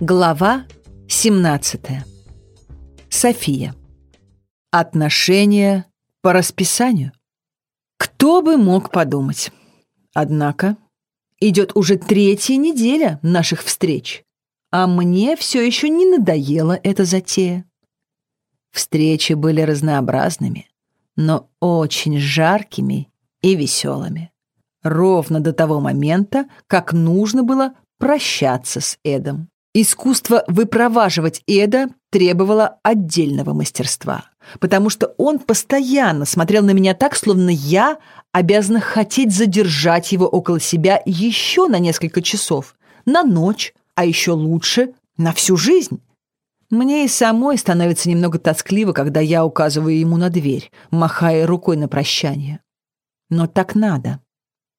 Глава 17. София. Отношения по расписанию. Кто бы мог подумать. Однако идет уже третья неделя наших встреч, а мне все еще не надоела эта затея. Встречи были разнообразными, но очень жаркими и веселыми. Ровно до того момента, как нужно было прощаться с Эдом. Искусство выпроваживать Эда требовало отдельного мастерства, потому что он постоянно смотрел на меня так, словно я обязана хотеть задержать его около себя еще на несколько часов, на ночь, а еще лучше на всю жизнь. Мне и самой становится немного тоскливо, когда я указываю ему на дверь, махая рукой на прощание. Но так надо.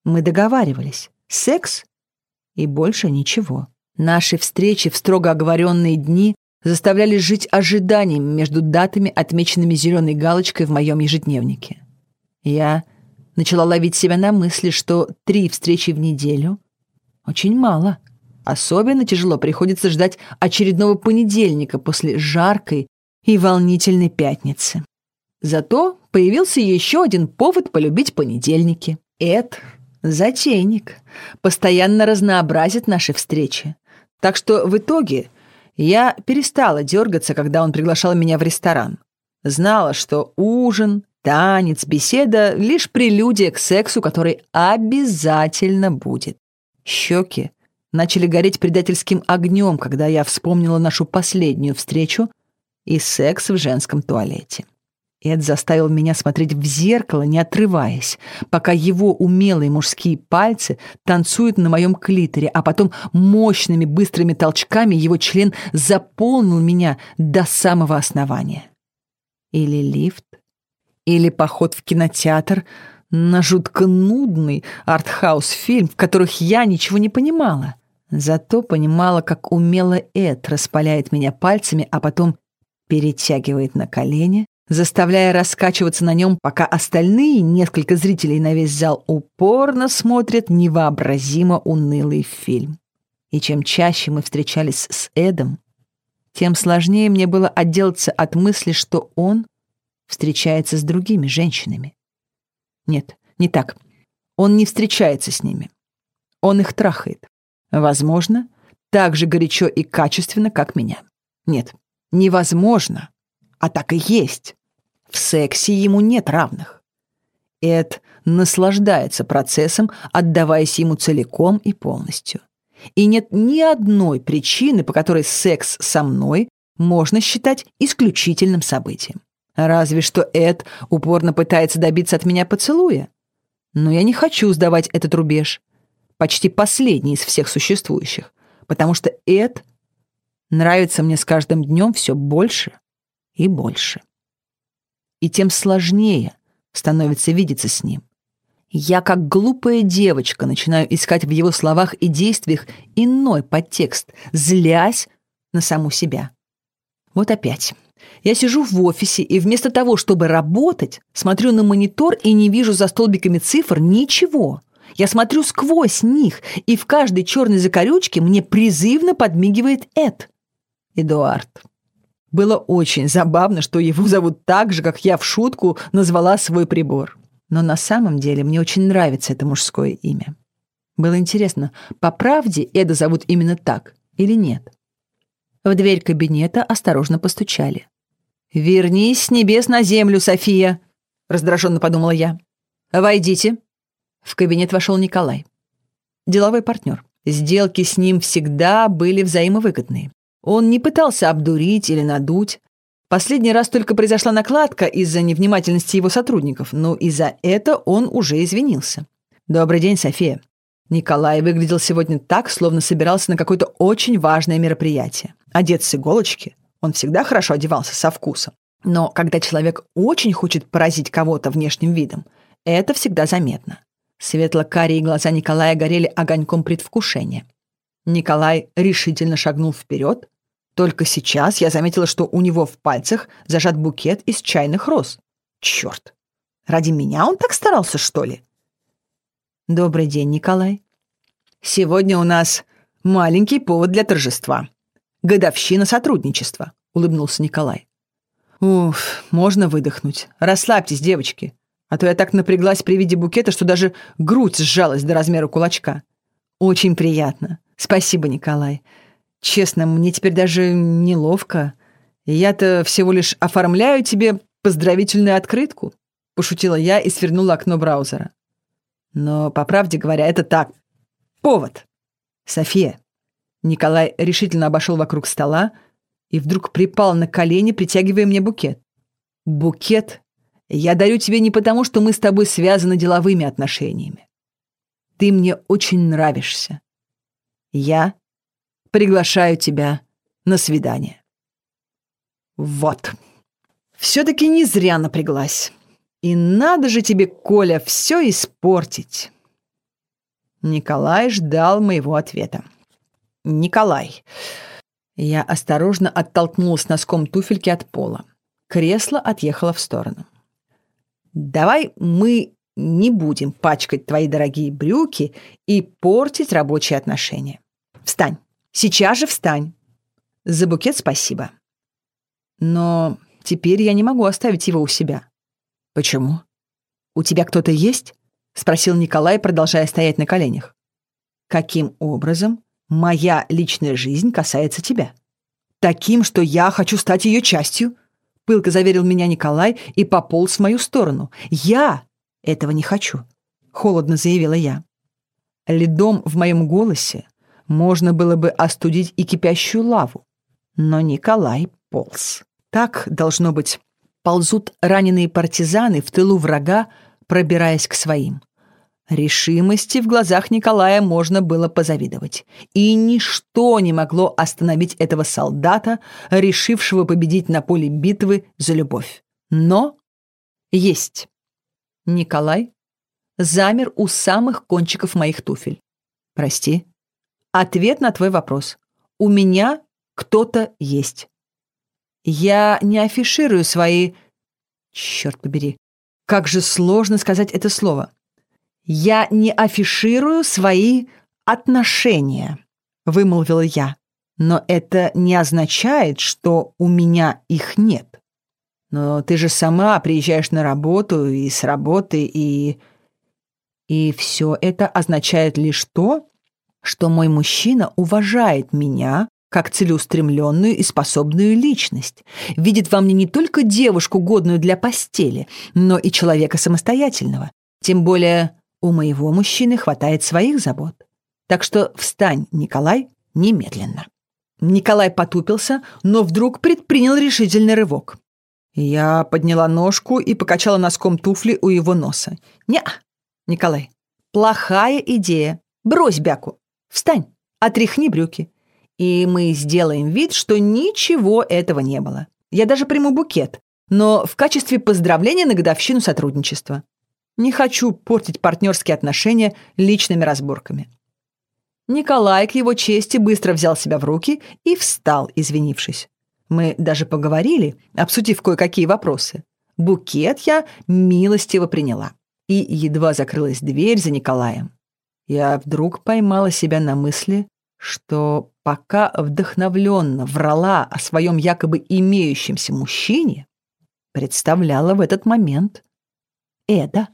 Мы договаривались. Секс и больше ничего. Наши встречи в строго оговоренные дни заставляли жить ожиданием между датами, отмеченными зеленой галочкой в моем ежедневнике. Я начала ловить себя на мысли, что три встречи в неделю — очень мало. Особенно тяжело приходится ждать очередного понедельника после жаркой и волнительной пятницы. Зато появился еще один повод полюбить понедельники. Эд, затейник, постоянно разнообразит наши встречи. Так что в итоге я перестала дергаться, когда он приглашал меня в ресторан. Знала, что ужин, танец, беседа — лишь прелюдия к сексу, который обязательно будет. Щеки начали гореть предательским огнем, когда я вспомнила нашу последнюю встречу и секс в женском туалете. Эд заставил меня смотреть в зеркало, не отрываясь, пока его умелые мужские пальцы танцуют на моем клиторе, а потом мощными быстрыми толчками его член заполнил меня до самого основания. Или лифт, или поход в кинотеатр на жутко нудный артхаус-фильм, в которых я ничего не понимала. Зато понимала, как умело Эд распаляет меня пальцами, а потом перетягивает на колени, заставляя раскачиваться на нем, пока остальные, несколько зрителей на весь зал, упорно смотрят невообразимо унылый фильм. И чем чаще мы встречались с Эдом, тем сложнее мне было отделаться от мысли, что он встречается с другими женщинами. Нет, не так. Он не встречается с ними. Он их трахает. Возможно, так же горячо и качественно, как меня. Нет, невозможно, а так и есть. В сексе ему нет равных. Эд наслаждается процессом, отдаваясь ему целиком и полностью. И нет ни одной причины, по которой секс со мной можно считать исключительным событием. Разве что Эд упорно пытается добиться от меня поцелуя. Но я не хочу сдавать этот рубеж. Почти последний из всех существующих. Потому что Эд нравится мне с каждым днем все больше и больше и тем сложнее становится видеться с ним. Я, как глупая девочка, начинаю искать в его словах и действиях иной подтекст, злясь на саму себя. Вот опять. Я сижу в офисе и вместо того, чтобы работать, смотрю на монитор и не вижу за столбиками цифр ничего. Я смотрю сквозь них, и в каждой черной закорючке мне призывно подмигивает Эд. Эдуард. Было очень забавно, что его зовут так же, как я в шутку назвала свой прибор. Но на самом деле мне очень нравится это мужское имя. Было интересно, по правде Эда зовут именно так или нет? В дверь кабинета осторожно постучали. «Вернись с небес на землю, София!» — раздраженно подумала я. «Войдите». В кабинет вошел Николай. Деловой партнер. Сделки с ним всегда были взаимовыгодные. Он не пытался обдурить или надуть. Последний раз только произошла накладка из-за невнимательности его сотрудников, но и за это он уже извинился. «Добрый день, София». Николай выглядел сегодня так, словно собирался на какое-то очень важное мероприятие. Одет с иголочки. Он всегда хорошо одевался, со вкусом. Но когда человек очень хочет поразить кого-то внешним видом, это всегда заметно. Светло-карие глаза Николая горели огоньком предвкушения. Николай решительно шагнул вперед, только сейчас я заметила, что у него в пальцах зажат букет из чайных роз. Черт! Ради меня он так старался, что ли? Добрый день, Николай. Сегодня у нас маленький повод для торжества. годовщина сотрудничества», — улыбнулся Николай. «Уф, можно выдохнуть. Расслабьтесь, девочки. А то я так напряглась при виде букета, что даже грудь сжалась до размера кулачка. Очень приятно. Спасибо, Николай. Честно, мне теперь даже неловко. Я-то всего лишь оформляю тебе поздравительную открытку», — пошутила я и свернула окно браузера. Но, по правде говоря, это так. Повод. София. Николай решительно обошел вокруг стола и вдруг припал на колени, притягивая мне букет. Букет я дарю тебе не потому, что мы с тобой связаны деловыми отношениями. Ты мне очень нравишься. Я приглашаю тебя на свидание. Вот. Все-таки не зря напряглась. И надо же тебе, Коля, все испортить. Николай ждал моего ответа. Николай. Я осторожно оттолкнулась носком туфельки от пола. Кресло отъехало в сторону. Давай мы не будем пачкать твои дорогие брюки и портить рабочие отношения. Встань. Сейчас же встань. За букет спасибо. Но теперь я не могу оставить его у себя. Почему? У тебя кто-то есть? Спросил Николай, продолжая стоять на коленях. Каким образом моя личная жизнь касается тебя? Таким, что я хочу стать ее частью, пылко заверил меня Николай и пополз в мою сторону. Я этого не хочу, холодно заявила я. Ледом в моем голосе можно было бы остудить и кипящую лаву, но Николай полз. Так, должно быть, ползут раненые партизаны в тылу врага, пробираясь к своим. Решимости в глазах Николая можно было позавидовать. И ничто не могло остановить этого солдата, решившего победить на поле битвы за любовь. Но есть. Николай замер у самых кончиков моих туфель. Прости. Ответ на твой вопрос. У меня кто-то есть. Я не афиширую свои... Черт побери. Как же сложно сказать это слово. «Я не афиширую свои отношения», — вымолвила я. «Но это не означает, что у меня их нет. Но ты же сама приезжаешь на работу и с работы, и...» И все это означает лишь то, что мой мужчина уважает меня как целеустремленную и способную личность, видит во мне не только девушку, годную для постели, но и человека самостоятельного. Тем более у моего мужчины хватает своих забот. Так что встань, Николай, немедленно. Николай потупился, но вдруг предпринял решительный рывок. Я подняла ножку и покачала носком туфли у его носа. не Николай, плохая идея. Брось бяку. Встань, отряхни брюки. И мы сделаем вид, что ничего этого не было. Я даже приму букет, но в качестве поздравления на годовщину сотрудничества. Не хочу портить партнерские отношения личными разборками. Николай, к его чести, быстро взял себя в руки и встал, извинившись. Мы даже поговорили, обсудив кое-какие вопросы. Букет я милостиво приняла. И едва закрылась дверь за Николаем. Я вдруг поймала себя на мысли, что пока вдохновленно врала о своем якобы имеющемся мужчине, представляла в этот момент Эда.